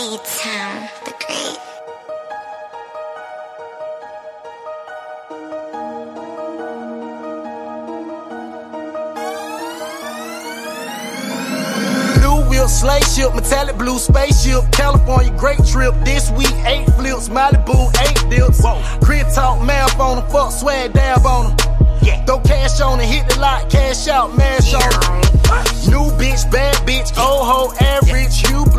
D-Town, the great. Blue wheel, slave ship, metallic blue spaceship, California great trip. This week, eight flips, Malibu, eight dips. Crib talk, math on them, fuck swag dab on them. Yeah. Throw cash on and hit the lot, cash out, mash on 'em. New bitch, bad bitch, old hoe, average. You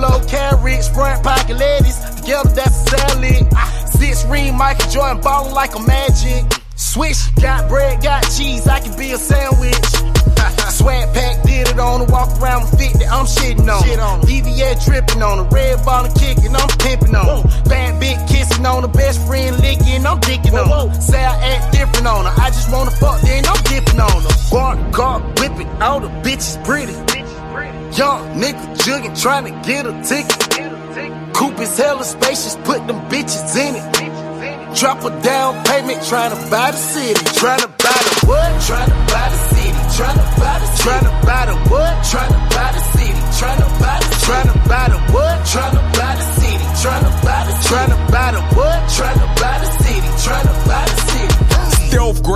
blow carrots, front pocket ladies. Together, that's a salad. Ah, six ring, Michael Jordan, ballin' like a magic. Switch, got bread, got cheese, I can be a sandwich. Swag pack, did it on the walk around with fit that I'm shitting on. Shit on. VVS dripping on the red ball and kicking, I'm pimping on. Bad bitch kissing on the best friend licking, I'm dicking on. Whoa. Say I act different on her, I just wanna fuck, then I'm dipping on her. Bar car whipping, all the bitches pretty. Young nigga jugging, trying to get a ticket. Coupe is hella spacious, put them bitches in it. Drop a down payment, tryna buy the city. Tryna buy the what? Tryna buy the city. Tryna buy the city. Tryna buy the what? Tryna buy the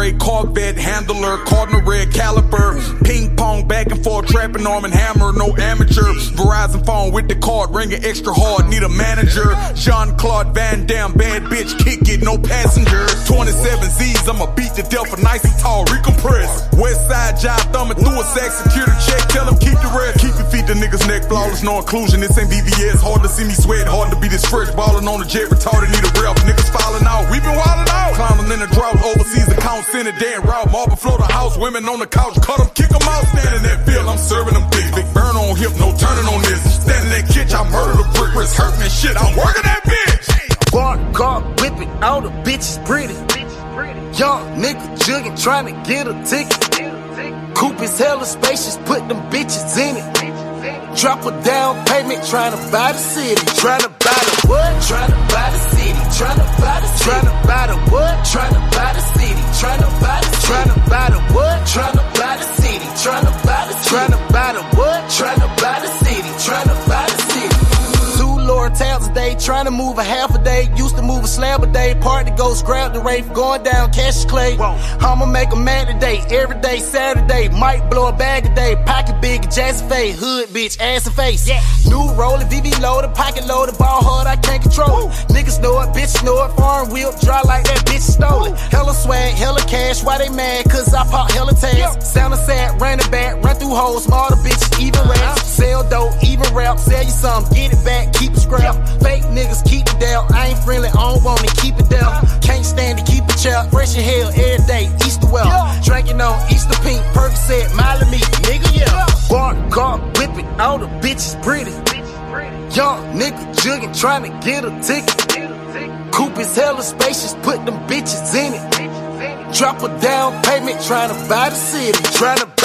Gray Corvette handler, cardinal red caliper, ping pong back and forth, trapping arm and hammer, no amateur. Verizon phone with the card ringing extra hard, need a manager. Jean Claude Van Damme, bad bitch, kick it, no passenger. 27 Z's, I'ma beat the for nice and tall, recompress. West side job, thumbing through a sack, security check, tell them keep the rest. Keep your feet, the niggas neck, flawless, no inclusion. This ain't VVS, hard to see me sweat, hard to be this fresh, ballin' on the jet, retarded, need a rep. Niggas falling out, send it Dan route, marble floor the house, women on the couch, cut them, kick them out, standing that field, I'm serving them big, big burn on hip, no turning on this. Standing that kitchen, I murder the brick, wrist hurting and shit, I'm working that bitch. Bar car whipping, all the bitches pretty. Young nigga jugging, trying to get a ticket. Coupe is hella spacious, put them bitches in it. Drop a down payment, trying to buy the city. Tryna buy the what? Tryna buy the city. Tryna buy Tryna buy the city. Tryna buy the what? Tryna buy the city. Tryna buy the city. Two lower tabs a day, trying to move a half a day. Used to move a slab a day. Party goes grab the rate, going down, cash clay. I'ma make a mad today, every day, Saturday. Might blow a bag a day, pocket big, jazzy face, hood bitch, ass and face. Yeah. New roller, VV loaded, pocket loaded, ball hard, I can't control it. Niggas know it, bitches know it, foreign wheel, dry like that bitch stole it. Hella swag, hella cash, why they mad? Cause I pop hella tags. Sounding sad, ran it back, holes, smarter bitches, even rap. Sell dope, even rap, sell you some, get it back, keep it scrap. Fake niggas, keep it down. I ain't friendly, I don't want it, keep it down. Can't stand to keep it chill. Fresh in hell every day, Easter well. Drinking on Easter pink, Percocet, Miley me, nigga, yeah. Bar, car, whipping, all the bitches pretty. Young nigga jugging, trying to get a ticket. Coupe is hella spacious, put them bitches in it. Drop a down payment, trying to buy the city. Tryna buy the what? Tryna